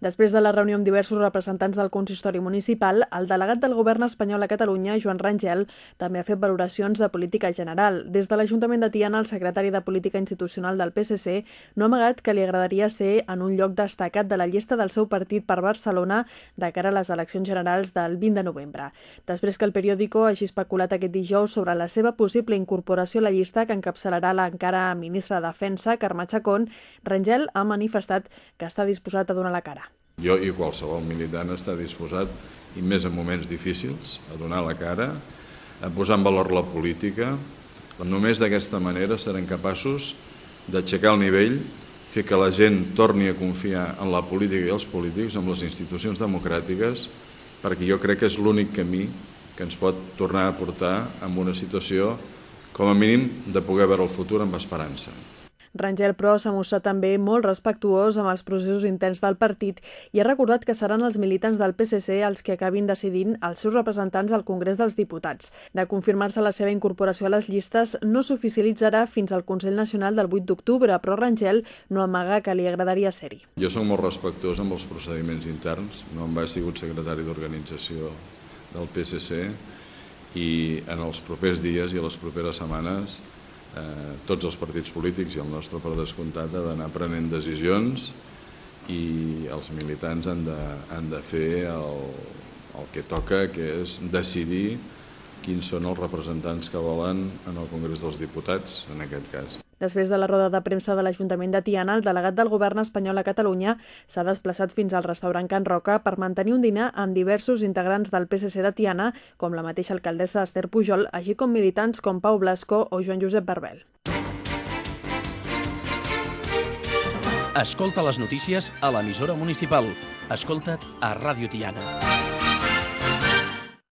Després de la reunió amb diversos representants del consistori municipal, el delegat del govern espanyol a Catalunya, Joan Rangel, també ha fet valoracions de política general. Des de l'Ajuntament de Tiana, el secretari de Política Institucional del PSC no ha amagat que li agradaria ser en un lloc destacat de la llista del seu partit per Barcelona de cara a les eleccions generals del 20 de novembre. Després que el periòdico hagi especulat aquest dijous sobre la seva possible incorporació a la llista que encapçalarà l'encara ministra de Defensa, Carme Chacón, Rangel ha manifestat que està disposat a donar la cara. Jo i qualsevol militant està disposat, i més en moments difícils, a donar la cara, a posar en valor la política. Només d'aquesta manera serem capaços d'aixecar el nivell, fer que la gent torni a confiar en la política i els polítics, en les institucions democràtiques, perquè jo crec que és l'únic camí que ens pot tornar a portar en una situació, com a mínim, de poder veure el futur amb esperança. Rangel, però, s'ha mostrat també molt respectuós amb els processos interns del partit i ha recordat que seran els militants del PSC els que acabin decidint els seus representants al Congrés dels Diputats. De confirmar-se la seva incorporació a les llistes, no s'oficialitzarà fins al Consell Nacional del 8 d'octubre, però Rangel no amaga que li agradaria ser-hi. Jo soc molt respectuós amb els procediments interns, no em vaig sigut secretari d'organització del PSC i en els propers dies i a les properes setmanes eh, tots els partits polítics i el nostre per descomptat ha d'anar prenent decisions i els militants han de, han de fer el, el que toca, que és decidir quins són els representants que volen en el Congrés dels Diputats, en aquest cas. Després de la roda de premsa de l'Ajuntament de Tiana, el delegat del govern espanyol a Catalunya s'ha desplaçat fins al restaurant Can Roca per mantenir un dinar amb diversos integrants del PSC de Tiana, com la mateixa alcaldessa Esther Pujol, així com militants com Pau Blasco o Joan Josep Barbel. Escolta les notícies a l'emissora municipal. Escolta't a Ràdio Tiana.